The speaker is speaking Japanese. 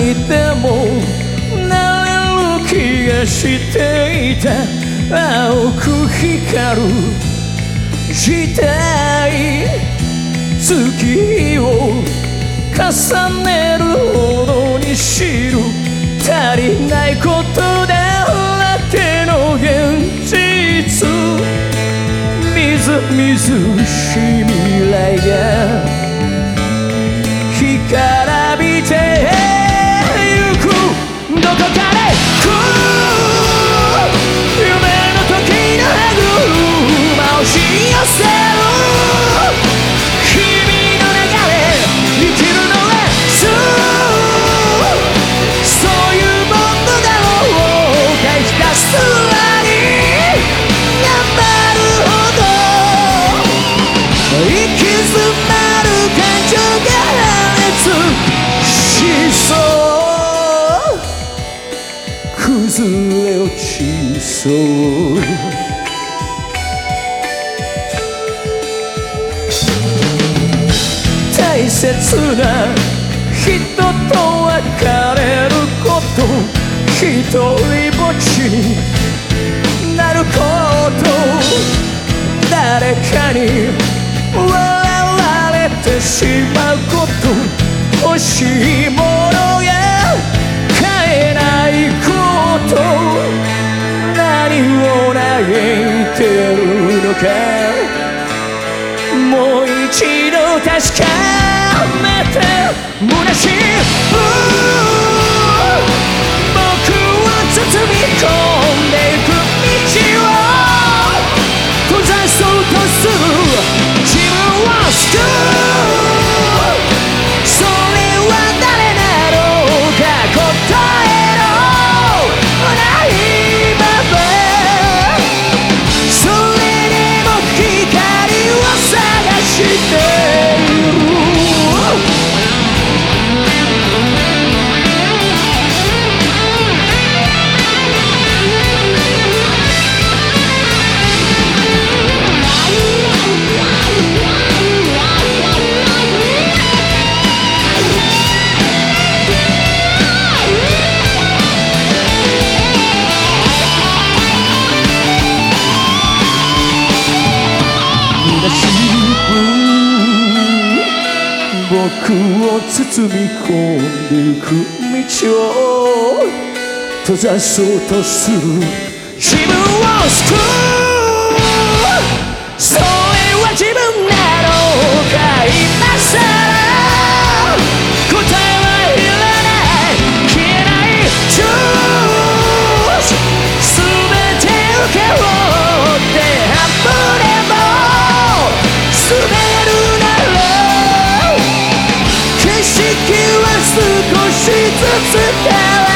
にでもなれる気がしていた。青く光る時代月を重ねるほどに知る足りないことだらけの現実。みずみずしい未来が干切な人と別れること。一人ぼっちになること。誰かに笑われてしまうこと。欲しいものが買えないこと。何を嘆いてるのか。もう一度確かて虚しい。僕を包み込んでいく道を閉ざそうとする自分を救う。僕を包み込んでいく道を閉ざそうとする。自分を救う。少しずつ照